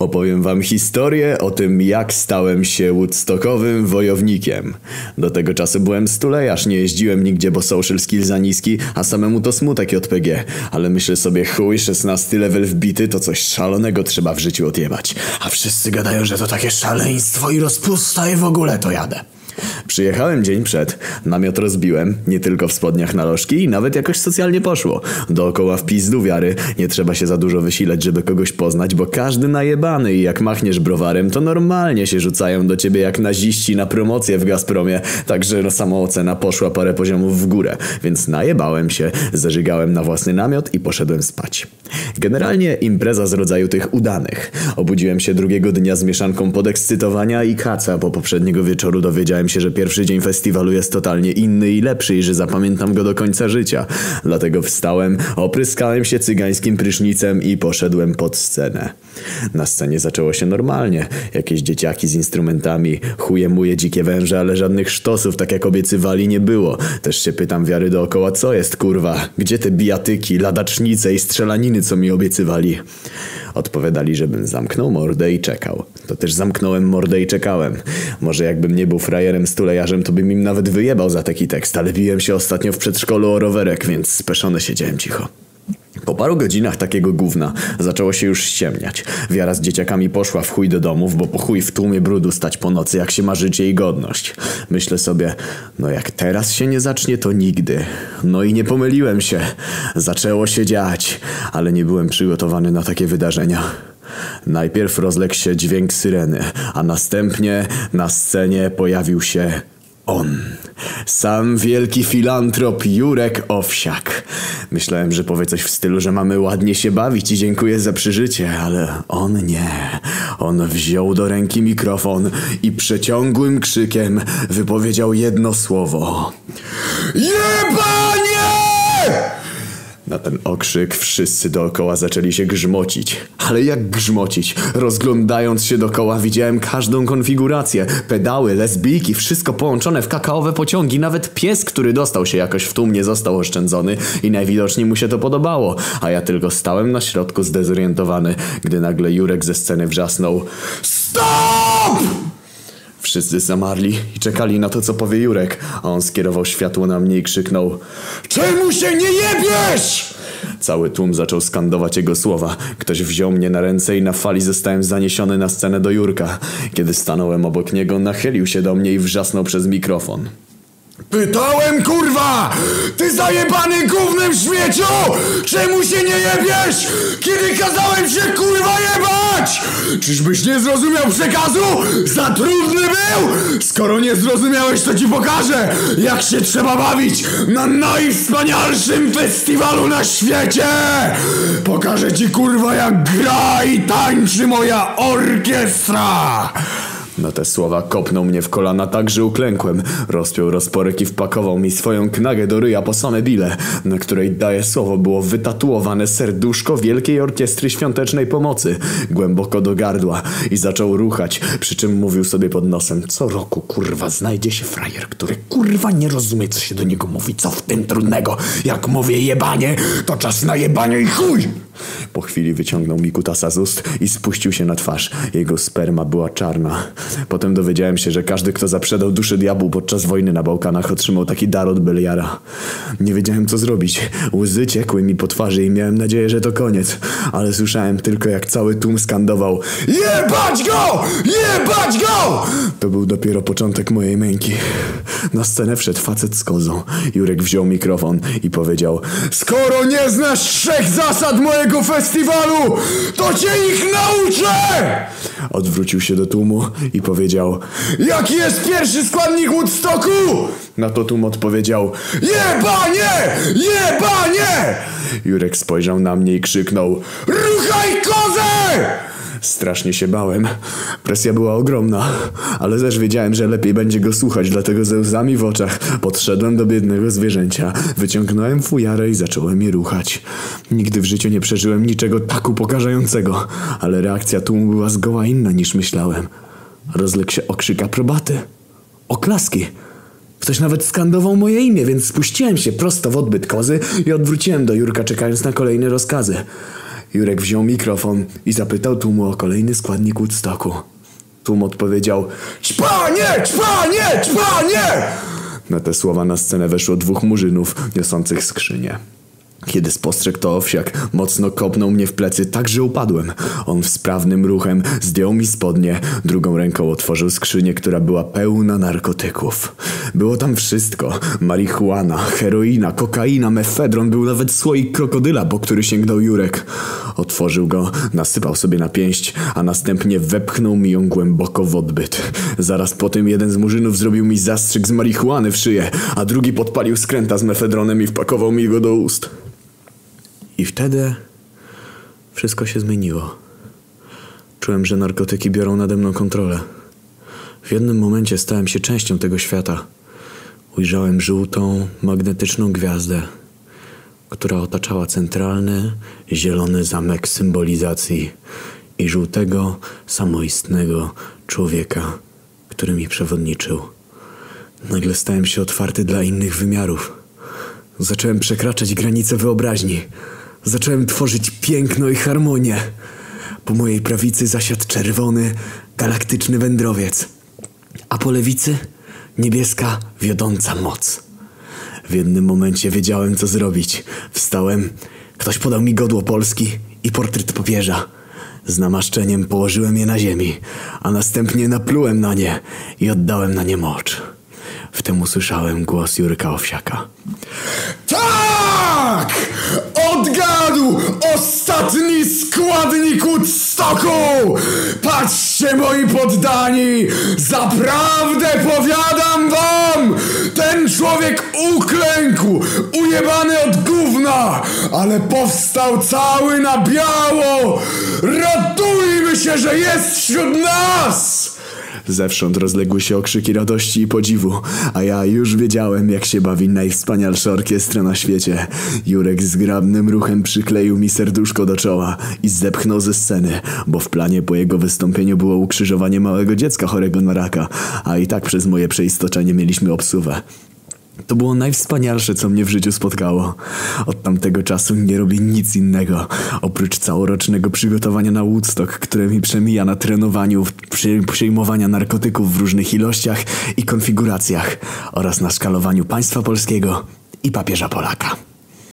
Opowiem wam historię o tym, jak stałem się woodstockowym wojownikiem. Do tego czasu byłem stulejarz, nie jeździłem nigdzie, bo social skill za niski, a samemu to smutek JPG. Ale myślę sobie, chuj, 16 level wbity, to coś szalonego trzeba w życiu odjebać. A wszyscy gadają, że to takie szaleństwo i rozpusta i w ogóle to jadę. Przyjechałem dzień przed, namiot rozbiłem, nie tylko w spodniach na lożki i nawet jakoś socjalnie poszło. Dookoła w pizdu wiary, nie trzeba się za dużo wysilać, żeby kogoś poznać, bo każdy najebany i jak machniesz browarem, to normalnie się rzucają do ciebie jak naziści na promocję w Gazpromie, także no, samoocena poszła parę poziomów w górę, więc najebałem się, zażygałem na własny namiot i poszedłem spać. Generalnie impreza z rodzaju tych udanych. Obudziłem się drugiego dnia z mieszanką podekscytowania i kaca, bo poprzedniego wieczoru dowiedziałem się, że pierwszy dzień festiwalu jest totalnie inny i lepszy i że zapamiętam go do końca życia. Dlatego wstałem, opryskałem się cygańskim prysznicem i poszedłem pod scenę. Na scenie zaczęło się normalnie. Jakieś dzieciaki z instrumentami, chuje muje dzikie węże, ale żadnych sztosów, tak jak obiecywali, nie było. Też się pytam wiary dookoła, co jest kurwa? Gdzie te bijatyki, ladacznice i strzelaniny, co mi obiecywali? Odpowiadali, żebym zamknął mordę i czekał. To też zamknąłem mordę i czekałem. Może jakbym nie był frajerem stulejarzem, to bym im nawet wyjebał za taki tekst, ale biłem się ostatnio w przedszkolu o rowerek, więc speszony siedziałem cicho. Paru godzinach takiego gówna zaczęło się już ściemniać. Wiara z dzieciakami poszła w chuj do domów, bo po chuj w tłumie brudu stać po nocy, jak się ma życie i godność. Myślę sobie, no jak teraz się nie zacznie, to nigdy. No i nie pomyliłem się. Zaczęło się dziać, ale nie byłem przygotowany na takie wydarzenia. Najpierw rozległ się dźwięk syreny, a następnie na scenie pojawił się on. Sam wielki filantrop Jurek Owsiak. Myślałem, że powie coś w stylu, że mamy ładnie się bawić i dziękuję za przyżycie, ale on nie. On wziął do ręki mikrofon i przeciągłym krzykiem wypowiedział jedno słowo. Jebanie! Ten okrzyk wszyscy dookoła zaczęli się grzmocić. Ale jak grzmocić? Rozglądając się dookoła widziałem każdą konfigurację. Pedały, lesbijki, wszystko połączone w kakaowe pociągi. Nawet pies, który dostał się jakoś w tłum nie został oszczędzony i najwidoczniej mu się to podobało. A ja tylko stałem na środku zdezorientowany, gdy nagle Jurek ze sceny wrzasnął STOP! Wszyscy zamarli i czekali na to, co powie Jurek, a on skierował światło na mnie i krzyknął Czemu się nie jebiesz? Cały tłum zaczął skandować jego słowa. Ktoś wziął mnie na ręce i na fali zostałem zaniesiony na scenę do Jurka. Kiedy stanąłem obok niego, nachylił się do mnie i wrzasnął przez mikrofon. Pytałem kurwa! Ty zajebany gównem śmieciu! Czemu się nie jebiesz? Kiedy kazałem się kurwa jebać? Czyżbyś nie zrozumiał przekazu? Za trudny był? Skoro nie zrozumiałeś, to ci pokażę, jak się trzeba bawić na najwspanialszym festiwalu na świecie! Pokażę ci kurwa, jak gra i tańczy moja orkiestra! Na te słowa kopnął mnie w kolana tak, że uklękłem. Rozpiął rozporek i wpakował mi swoją knagę do ryja po same bile, na której daje słowo było wytatuowane serduszko Wielkiej Orkiestry Świątecznej Pomocy, głęboko do gardła i zaczął ruchać, przy czym mówił sobie pod nosem, co roku kurwa znajdzie się frajer, który kurwa nie rozumie co się do niego mówi, co w tym trudnego, jak mówię jebanie, to czas na jebanie i chuj! Po chwili wyciągnął mi kutasa z ust i spuścił się na twarz. Jego sperma była czarna. Potem dowiedziałem się, że każdy, kto zaprzedał duszy diabłu podczas wojny na Bałkanach, otrzymał taki dar od Beliara. Nie wiedziałem, co zrobić. Łzy ciekły mi po twarzy i miałem nadzieję, że to koniec. Ale słyszałem tylko, jak cały tłum skandował Jebać go! Jebać go! To był dopiero początek mojej męki. Na scenę wszedł facet z kozą. Jurek wziął mikrofon i powiedział Skoro nie znasz trzech zasad mojego festiwalu, to cię ich nauczę! Odwrócił się do tłumu i powiedział Jaki jest pierwszy składnik Woodstocku? Na to tłum odpowiedział Jebanie! Jebanie! Jurek spojrzał na mnie i krzyknął Ruchaj kozę! Strasznie się bałem. Presja była ogromna, ale też wiedziałem, że lepiej będzie go słuchać, dlatego ze łzami w oczach podszedłem do biednego zwierzęcia, wyciągnąłem fujarę i zacząłem je ruchać. Nigdy w życiu nie przeżyłem niczego tak upokarzającego, ale reakcja tłumu była zgoła inna niż myślałem. Rozległ się okrzyk aprobaty. Oklaski. Ktoś nawet skandował moje imię, więc spuściłem się prosto w odbyt kozy i odwróciłem do Jurka czekając na kolejne rozkazy. Jurek wziął mikrofon i zapytał tłumu o kolejny składnik Woodstocku. Tłum odpowiedział Ćpanie! Ćpanie! Ćpanie! Na te słowa na scenę weszło dwóch murzynów niosących skrzynię. Kiedy spostrzegł to owsiak, mocno kopnął mnie w plecy tak, że upadłem. On sprawnym ruchem zdjął mi spodnie, drugą ręką otworzył skrzynię, która była pełna narkotyków. Było tam wszystko. Marihuana, heroina, kokaina, mefedron, był nawet słoik krokodyla, po który sięgnął Jurek. Otworzył go, nasypał sobie na pięść, a następnie wepchnął mi ją głęboko w odbyt. Zaraz po tym jeden z murzynów zrobił mi zastrzyk z marihuany w szyję, a drugi podpalił skręta z mefedronem i wpakował mi go do ust. I wtedy wszystko się zmieniło. Czułem, że narkotyki biorą nade mną kontrolę. W jednym momencie stałem się częścią tego świata. Ujrzałem żółtą, magnetyczną gwiazdę, która otaczała centralny, zielony zamek symbolizacji i żółtego, samoistnego człowieka, który mi przewodniczył. Nagle stałem się otwarty dla innych wymiarów. Zacząłem przekraczać granice wyobraźni. Zacząłem tworzyć piękno i harmonię. Po mojej prawicy zasiadł czerwony, galaktyczny wędrowiec, a po lewicy niebieska, wiodąca moc. W jednym momencie wiedziałem, co zrobić. Wstałem, ktoś podał mi godło Polski i portret papieża. Z namaszczeniem położyłem je na ziemi, a następnie naplułem na nie i oddałem na nie mocz. Wtem usłyszałem głos Jurka Owsiaka. Tak! Odgadł ostatni składnik Woodstocku! Patrzcie moi poddani! Zaprawdę powiadam wam! Ten człowiek uklękł, ujebany od gówna, ale powstał cały na biało! Ratujmy się, że jest wśród nas! Zewsząd rozległy się okrzyki radości i podziwu, a ja już wiedziałem, jak się bawi najwspanialsza orkiestra na świecie. Jurek zgrabnym ruchem przykleił mi serduszko do czoła i zepchnął ze sceny, bo w planie po jego wystąpieniu było ukrzyżowanie małego dziecka chorego na raka, a i tak przez moje przeistoczenie mieliśmy obsuwę. To było najwspanialsze, co mnie w życiu spotkało. Od tamtego czasu nie robię nic innego, oprócz całorocznego przygotowania na Woodstock, które mi przemija na trenowaniu, przy, przyjmowania narkotyków w różnych ilościach i konfiguracjach oraz na szkalowaniu państwa polskiego i papieża Polaka.